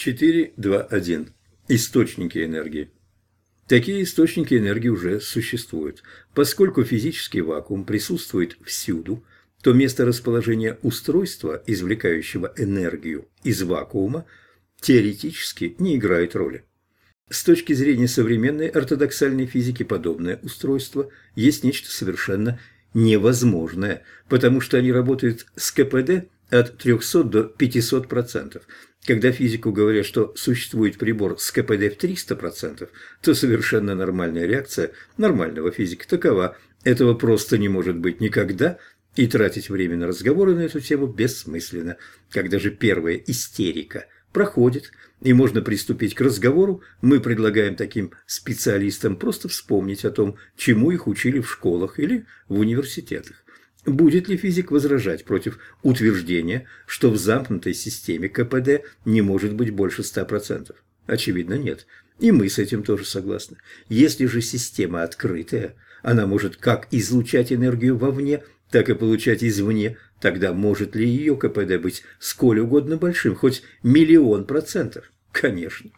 4.2.1. Источники энергии. Такие источники энергии уже существуют. Поскольку физический вакуум присутствует всюду, то место расположения устройства, извлекающего энергию из вакуума, теоретически не играет роли. С точки зрения современной ортодоксальной физики подобное устройство есть нечто совершенно невозможное, потому что они работают с КПД от 300 до 500%. Когда физику говорят, что существует прибор с КПД в 300%, то совершенно нормальная реакция нормального физика такова. Этого просто не может быть никогда, и тратить время на разговоры на эту тему бессмысленно. Когда же первая истерика проходит, и можно приступить к разговору, мы предлагаем таким специалистам просто вспомнить о том, чему их учили в школах или в университетах. Будет ли физик возражать против утверждения, что в замкнутой системе КПД не может быть больше 100%? Очевидно, нет. И мы с этим тоже согласны. Если же система открытая, она может как излучать энергию вовне, так и получать извне, тогда может ли ее КПД быть сколь угодно большим, хоть миллион процентов? Конечно.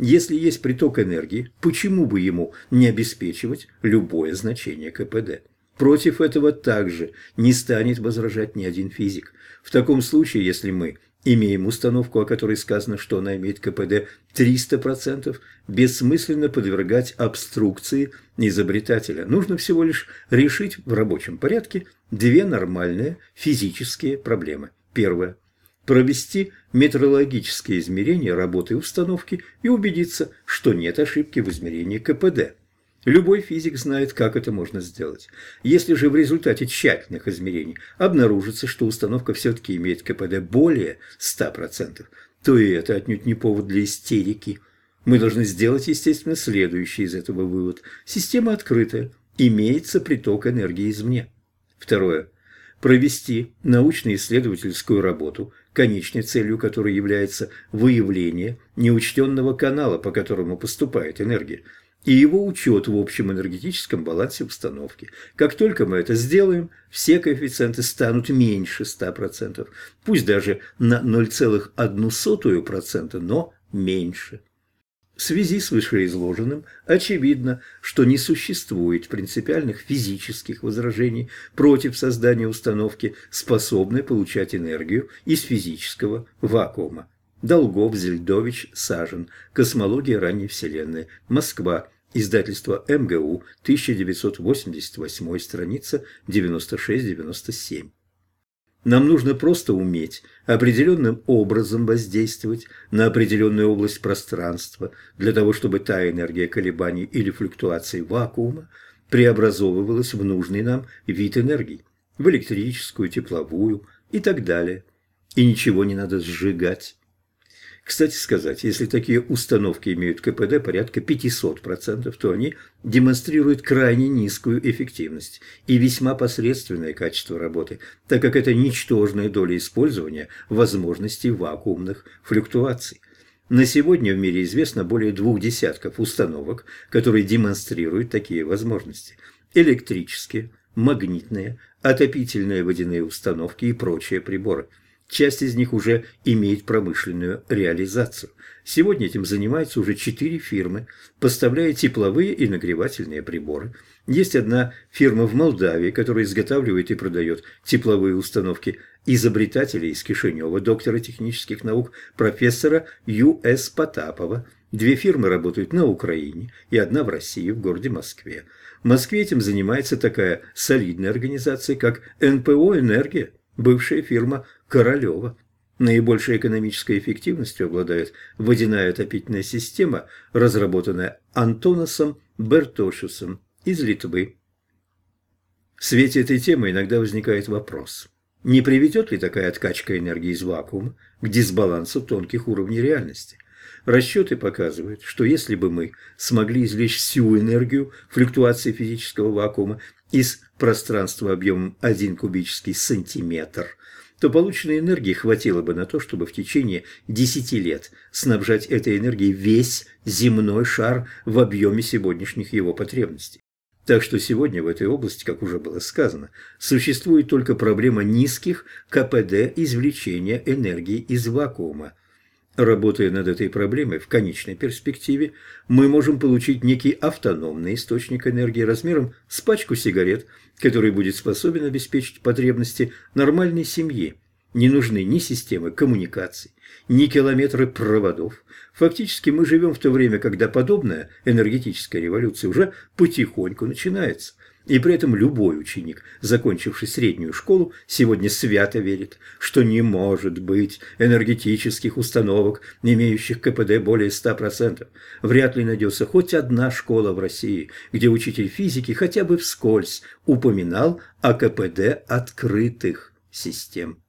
Если есть приток энергии, почему бы ему не обеспечивать любое значение КПД? Против этого также не станет возражать ни один физик. В таком случае, если мы имеем установку, о которой сказано, что она имеет КПД 300%, бессмысленно подвергать обструкции изобретателя. Нужно всего лишь решить в рабочем порядке две нормальные физические проблемы. Первое. Провести метрологические измерения работы установки и убедиться, что нет ошибки в измерении КПД. Любой физик знает, как это можно сделать. Если же в результате тщательных измерений обнаружится, что установка все-таки имеет КПД более 100%, то и это отнюдь не повод для истерики. Мы должны сделать, естественно, следующий из этого вывод. Система открытая, имеется приток энергии извне. Второе. Провести научно-исследовательскую работу, конечной целью которой является выявление неучтенного канала, по которому поступает энергия – и его учет в общем энергетическом балансе установки. Как только мы это сделаем, все коэффициенты станут меньше 100%, пусть даже на 0,01%, но меньше. В связи с вышеизложенным очевидно, что не существует принципиальных физических возражений против создания установки, способной получать энергию из физического вакуума. Долгов, Зельдович, Сажен. Космология ранней Вселенной. Москва. Издательство МГУ. 1988. Страница 96-97. Нам нужно просто уметь определенным образом воздействовать на определенную область пространства, для того, чтобы та энергия колебаний или флюктуаций вакуума преобразовывалась в нужный нам вид энергии, в электрическую, тепловую и так далее. И ничего не надо сжигать. Кстати сказать, если такие установки имеют КПД порядка 500%, то они демонстрируют крайне низкую эффективность и весьма посредственное качество работы, так как это ничтожная доля использования возможностей вакуумных флюктуаций. На сегодня в мире известно более двух десятков установок, которые демонстрируют такие возможности. Электрические, магнитные, отопительные водяные установки и прочие приборы – Часть из них уже имеет промышленную реализацию. Сегодня этим занимаются уже четыре фирмы, поставляя тепловые и нагревательные приборы. Есть одна фирма в Молдавии, которая изготавливает и продает тепловые установки изобретателя из Кишинева, доктора технических наук, профессора Ю.С. Потапова. Две фирмы работают на Украине и одна в России, в городе Москве. В Москве этим занимается такая солидная организация, как НПО «Энергия», бывшая фирма Королева. Наибольшей экономической эффективностью обладает водяная отопительная система, разработанная Антоносом Бертошусом из Литвы. В свете этой темы иногда возникает вопрос, не приведет ли такая откачка энергии из вакуума к дисбалансу тонких уровней реальности? Расчеты показывают, что если бы мы смогли извлечь всю энергию флюктуации физического вакуума из пространства объемом 1 кубический сантиметр, то полученной энергии хватило бы на то, чтобы в течение 10 лет снабжать этой энергией весь земной шар в объеме сегодняшних его потребностей. Так что сегодня в этой области, как уже было сказано, существует только проблема низких КПД извлечения энергии из вакуума. Работая над этой проблемой в конечной перспективе, мы можем получить некий автономный источник энергии размером с пачку сигарет, который будет способен обеспечить потребности нормальной семьи. Не нужны ни системы коммуникаций, ни километры проводов. Фактически мы живем в то время, когда подобная энергетическая революция уже потихоньку начинается. И при этом любой ученик, закончивший среднюю школу, сегодня свято верит, что не может быть энергетических установок, имеющих КПД более 100%. Вряд ли найдется хоть одна школа в России, где учитель физики хотя бы вскользь упоминал о КПД открытых систем.